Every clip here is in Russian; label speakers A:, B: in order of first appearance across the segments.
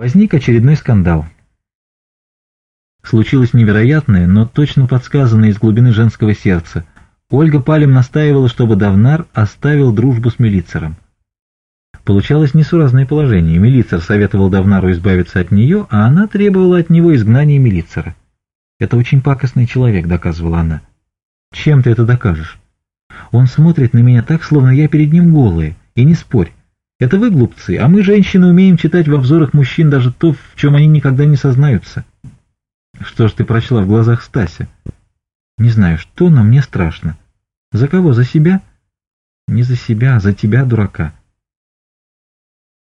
A: возник очередной скандал. Случилось невероятное, но точно подсказанное из глубины женского сердца. Ольга Палем настаивала, чтобы Давнар оставил дружбу с милицером. Получалось несуразное положение. Милицер советовал Давнару избавиться от нее, а она требовала от него изгнания милицера. «Это очень пакостный человек», — доказывала она. «Чем ты это докажешь?» «Он смотрит на меня так, словно я перед ним голая, и не спорь. Это вы глупцы, а мы, женщины, умеем читать во взорах мужчин даже то, в чем они никогда не сознаются. Что ж ты прочла в глазах Стася? Не знаю, что, но мне страшно. За кого? За себя? Не за себя, а за тебя, дурака.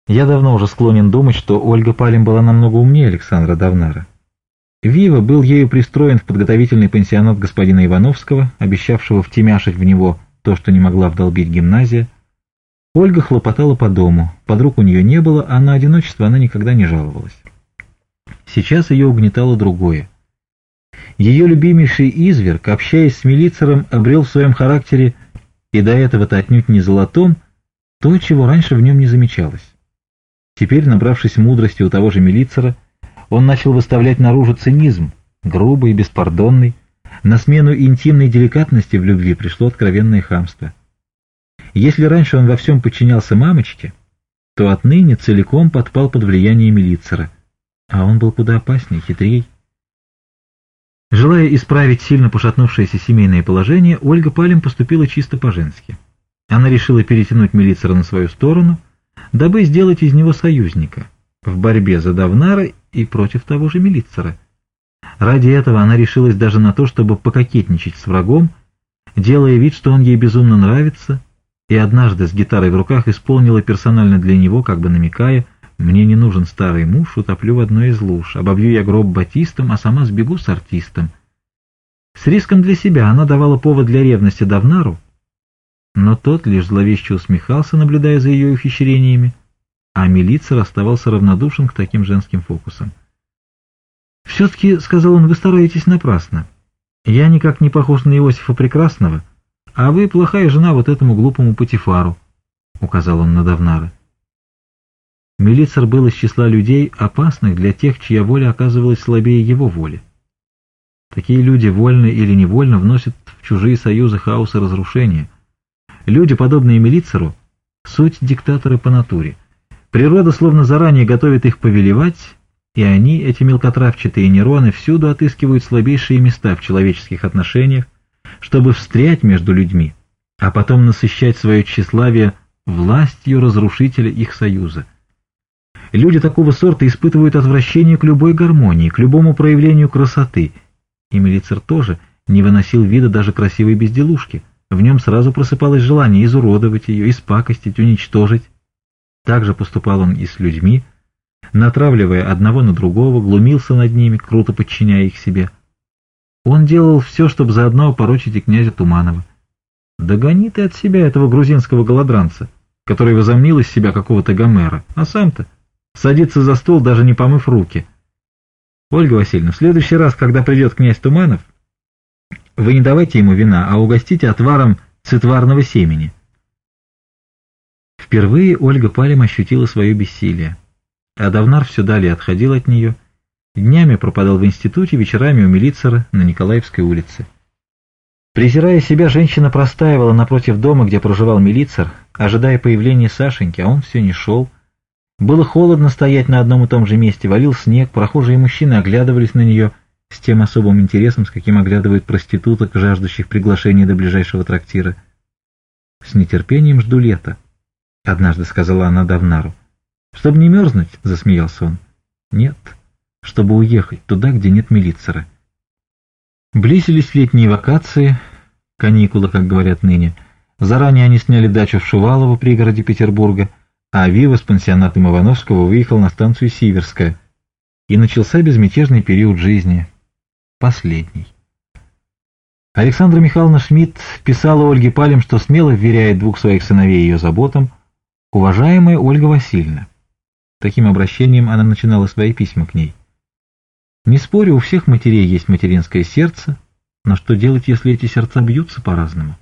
A: Я давно уже склонен думать, что Ольга Палим была намного умнее Александра Давнара. Вива был ею пристроен в подготовительный пансионат господина Ивановского, обещавшего втемяшить в него то, что не могла вдолбить гимназия, Ольга хлопотала по дому. Подруг у нее не было, а на одиночество она никогда не жаловалась. Сейчас ее угнетало другое. Ее любимейший изверг, общаясь с милицером, обрел в своем характере, и до этого-то отнюдь не золотом, то, чего раньше в нем не замечалось. Теперь, набравшись мудрости у того же милицера, он начал выставлять наружу цинизм, грубый и беспардонный. На смену интимной деликатности в любви пришло откровенное хамство – если раньше он во всем подчинялся мамочке, то отныне целиком подпал под влияние Милицера. А он был куда опаснее, хитрей. Желая исправить сильно пошатнувшееся семейное положение, Ольга Палем поступила чисто по-женски. Она решила перетянуть Милицера на свою сторону, дабы сделать из него союзника в борьбе за Давнара и против того же Милицера. Ради этого она решилась даже на то, чтобы пококетничать с врагом, делая вид, что он ей безумно нравится — и однажды с гитарой в руках исполнила персонально для него, как бы намекая, «Мне не нужен старый муж, утоплю в одной из луж, обобью я гроб батистом, а сама сбегу с артистом». С риском для себя она давала повод для ревности Давнару, но тот лишь зловеще усмехался, наблюдая за ее ухищрениями, а милицер оставался равнодушен к таким женским фокусам. «Все-таки, — сказал он, — вы стараетесь напрасно. Я никак не похож на Иосифа Прекрасного, а вы плохая жена вот этому глупому Патифару, указал он на Давнара. Милицер был из числа людей, опасных для тех, чья воля оказывалась слабее его воли. Такие люди вольно или невольно вносят в чужие союзы хаос и разрушение. Люди, подобные Милицеру, суть диктаторы по натуре. Природа словно заранее готовит их повелевать, и они, эти мелкотравчатые нейроны, всюду отыскивают слабейшие места в человеческих отношениях, чтобы встрять между людьми, а потом насыщать свое тщеславие властью разрушителя их союза. Люди такого сорта испытывают отвращение к любой гармонии, к любому проявлению красоты. И Мелицер тоже не выносил вида даже красивой безделушки. В нем сразу просыпалось желание изуродовать ее, испакостить, уничтожить. Так же поступал он и с людьми, натравливая одного на другого, глумился над ними, круто подчиняя их себе – он делал все, чтобы заодно порочить и князя Туманова. Догони ты от себя этого грузинского голодранца, который возомнил из себя какого-то Гомера, а сам-то садится за стол, даже не помыв руки. Ольга Васильевна, в следующий раз, когда придет князь Туманов, вы не давайте ему вина, а угостите отваром цитварного семени. Впервые Ольга Палем ощутила свое бессилие. а Давнар все далее отходил от нее, Днями пропадал в институте, вечерами у милицера на Николаевской улице. Презирая себя, женщина простаивала напротив дома, где проживал милицер, ожидая появления Сашеньки, а он все не шел. Было холодно стоять на одном и том же месте, валил снег, прохожие мужчины оглядывались на нее с тем особым интересом, с каким оглядывают проституток, жаждущих приглашения до ближайшего трактира. «С нетерпением жду лета», — однажды сказала она Давнару. «Чтобы не мерзнуть», — засмеялся он. «Нет» чтобы уехать туда, где нет милицера. Близились летние вакации, каникулы, как говорят ныне. Заранее они сняли дачу в Шувалово, пригороде Петербурга, а Вива с пансионатом Ивановского выехал на станцию Сиверская. И начался безмятежный период жизни. Последний. Александра Михайловна Шмидт писала Ольге Палем, что смело вверяет двух своих сыновей ее заботам, уважаемая Ольга Васильевна. Таким обращением она начинала свои письма к ней. Не спорю, у всех матерей есть материнское сердце, но что делать, если эти сердца бьются по-разному?